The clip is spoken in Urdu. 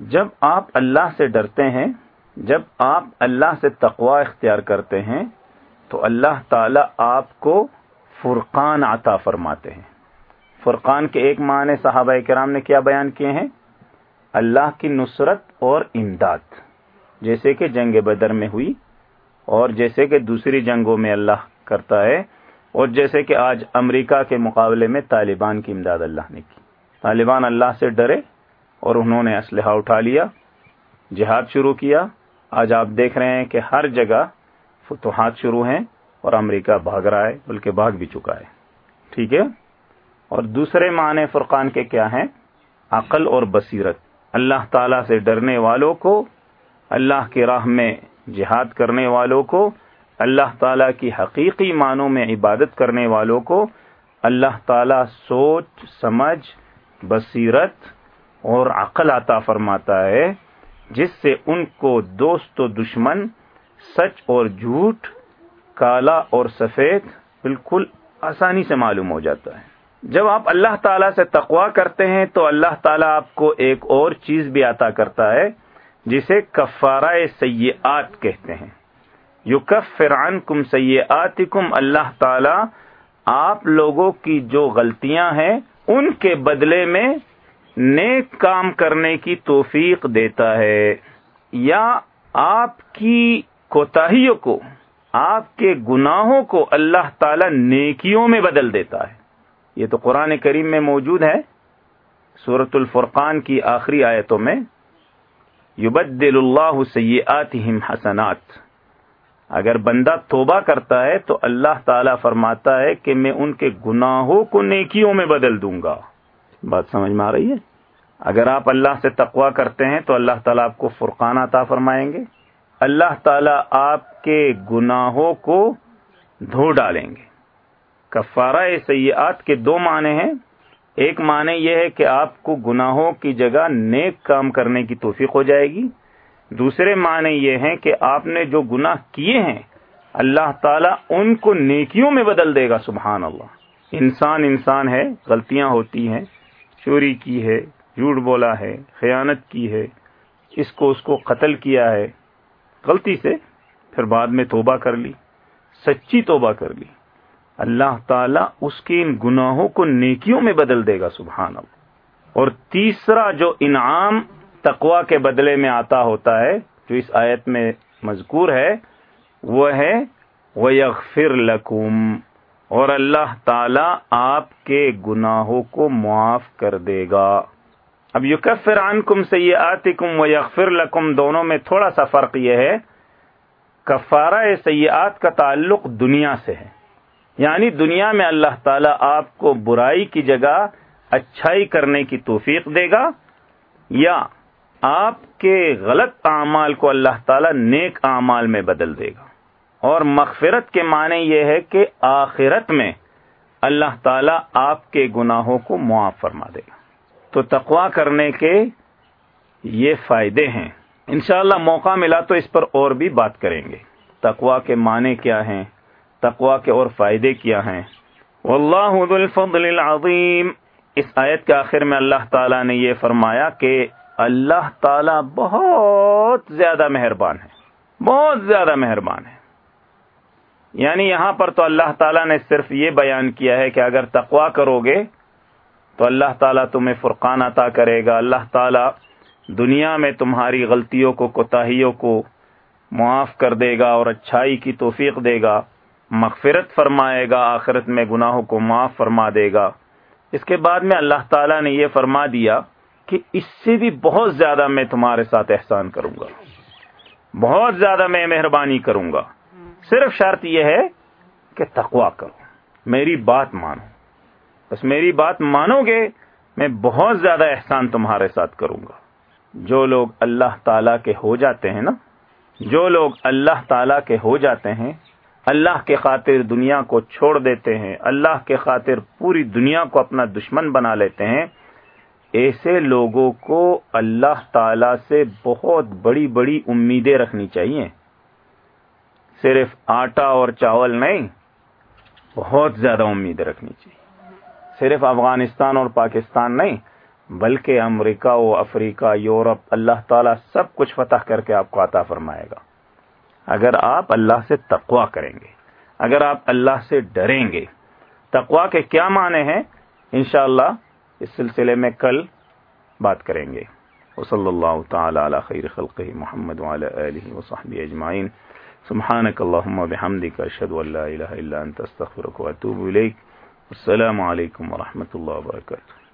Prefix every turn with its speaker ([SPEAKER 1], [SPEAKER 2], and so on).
[SPEAKER 1] جب آپ اللہ سے ڈرتے ہیں، جب آپ اللہ سے تقوا اختیار کرتے ہیں، تو اللہ تعالی آپ کو فرقان عطا فرماتے ہیں۔ فرقان کے ایک معنی صحابہ کرام نے کیا بیان کیے ہیں؟ اللہ کی نصرت اور امداد۔ جیسے کہ جنگ بدر میں ہوئی، اور جیسے کہ دوسری جنگوں میں اللہ کرتا ہے، اور جیسے کہ آج امریکہ کے مقابلے میں طالبان کی امداد اللہ نے کی۔ طالبان اللہ سے ڈرے اور انہوں نے اسلحہ اٹھا لیا، جہاد شروع کیا۔ آج آپ دیکھ رہے ہیں کہ ہر جگہ فتوحات شروع ہیں اور امریکہ بھاگ رہا ہے، بلکہ بھاگ بھی چکا ہے۔ ٹھیک ہے؟ اور دوسرے معنی فرقان کے کیا ہیں؟ عقل اور بصیرت۔ اللہ تعالی سے ڈرنے والوں کو، اللہ کی راہ میں جہاد کرنے والوں کو، اللہ تعالی کی حقیقی معنوں میں عبادت کرنے والوں کو، اللہ تعالی سوچ، سمجھ، بصیرت اور عقل عطا فرماتا ہے، جس سے ان کو دوست و دشمن، سچ اور جھوٹ، کالا اور سفید بالکل آسانی سے معلوم ہو جاتا ہے۔ جب آپ اللہ تعالیٰ سے تقوا کرتے ہیں، تو اللہ تعالیٰ آپ کو ایک اور چیز بھی عطا کرتا ہے، جسے کفارہ سیئات کہتے ہیں۔ یو کف فران کم سیات کم اللہ تعالی آپ لوگوں کی جو غلطیاں ہیں، ان کے بدلے میں نیک کام کرنے کی توفیق دیتا ہے یا آپ کی کوتاہیوں کو، آپ کے گناہوں کو اللہ تعالی نیکیوں میں بدل دیتا ہے۔ یہ تو قرآن کریم میں موجود ہے۔ سورت الفرقان کی آخری آیتوں میں، یبدل اللہ سیئاتہم حسنات۔ اگر بندہ توبہ کرتا ہے تو اللہ تعالی فرماتا ہے کہ میں ان کے گناہوں کو نیکیوں میں بدل دوں گا۔ بات سمجھ میں آ رہی ہے؟ اگر آپ اللہ سے تقوا کرتے ہیں تو اللہ تعالیٰ آپ کو فرقان عطا فرمائیں گے۔ اللہ تعالیٰ آپ کے گناہوں کو دھو ڈالیں گے۔ کفارہ سیاحت کے دو معنی ہیں۔ ایک معنی یہ ہے کہ آپ کو گناہوں کی جگہ نیک کام کرنے کی توفیق ہو جائے گی۔ دوسرے معنی یہ ہیں کہ آپ نے جو گناہ کیے ہیں، اللہ تعالیٰ ان کو نیکیوں میں بدل دے گا، سبحان اللہ۔ انسان انسان ہے، غلطیاں ہوتی ہیں۔ چوری کی ہے، جھوٹ بولا ہے، خیانت کی ہے، اس کو اس کو قتل کیا ہے۔ غلطی سے پھر بعد میں توبہ کر لی، سچی توبہ کر لی۔ اللہ تعالی اس کے ان گناہوں کو نیکیوں میں بدل دے گا، سبحان اللہ۔ اور تیسرا جو انعام تقوا کے بدلے میں آتا ہوتا ہے، جو اس آیت میں مذکور ہے، وہ ہے وہ یغفر اور اللہ تعالی آپ کے گناہوں کو معاف کر دے گا۔ اب یکفر عنکم سیئاتکم و یغفر لکم، دونوں میں تھوڑا سا فرق یہ ہے، کفارہ سیئات کا تعلق دنیا سے ہے۔ یعنی دنیا میں اللہ تعالی آپ کو برائی کی جگہ اچھائی کرنے کی توفیق دے گا، یا آپ کے غلط اعمال کو اللہ تعالی نیک اعمال میں بدل دے گا۔ اور مغفرت کے معنی یہ ہے کہ آخرت میں اللہ تعالی آپ کے گناہوں کو معاف فرما دے گا تو تقوا کرنے کے یہ فائدے ہیں۔ انشاءاللہ موقع ملا تو اس پر اور بھی بات کریں گے۔ تقوا کے معنی کیا ہیں؟ تقوا کے اور فائدے کیا ہیں؟ واللہ ذو الفضل العظیم۔ اس آیت کے آخر میں اللہ تعالی نے یہ فرمایا کہ اللہ تعالی بہت زیادہ مہربان ہے۔ بہت زیادہ مہربان ہے۔ یعنی یہاں پر تو اللہ تعالیٰ نے صرف یہ بیان کیا ہے کہ اگر تقوا کرو گے تو اللہ تعالیٰ تمہیں فرقان عطا کرے گا۔ اللہ تعالیٰ دنیا میں تمہاری غلطیوں کو، کوتاہیوں کو معاف کر دے گا اور اچھائی کی توفیق دے گا، مغفرت فرمائے گا، آخرت میں گناہوں کو معاف فرما دے گا۔ اس کے بعد میں اللہ تعالیٰ نے یہ فرما دیا کہ اس سے بھی بہت زیادہ میں تمہارے ساتھ احسان کروں گا۔ بہت زیادہ میں مہربانی کروں گا۔ صرف شرط یہ ہے کہ تقوا کرو۔ میری بات مانو۔ بس میری بات مانو گے، میں بہت زیادہ احسان تمہارے ساتھ کروں گا۔ جو لوگ اللہ تعالی کے ہو جاتے ہیں نا، جو لوگ اللہ تعالی کے ہو جاتے ہیں، اللہ کے خاطر دنیا کو چھوڑ دیتے ہیں، اللہ کے خاطر پوری دنیا کو اپنا دشمن بنا لیتے ہیں، ایسے لوگوں کو اللہ تعالی سے بہت بڑی بڑی امیدیں رکھنی چاہیے۔ صرف آٹا اور چاول نہیں، بہت زیادہ امید رکھنی چاہیے۔ صرف افغانستان اور پاکستان نہیں، بلکہ امریکہ و افریقہ، یورپ، اللہ تعالیٰ سب کچھ فتح کر کے آپ کو عطا فرمائے گا۔ اگر آپ اللہ سے تقوا کریں گے، اگر آپ اللہ سے ڈریں گے تقوا کے کیا معنی ہیں؟ انشاءاللہ اس سلسلے میں کل بات کریں گے۔ وصلی اللہ تعالی علی خیر خلقہ محمد وعلی آلہ وصحبہ اجمعین۔ سبحانك اللهم وبحمدك اشهد ان لا اله الا انت استغفرك واتوب اليك السلام علیکم ورحمۃ اللہ وبرکاتہ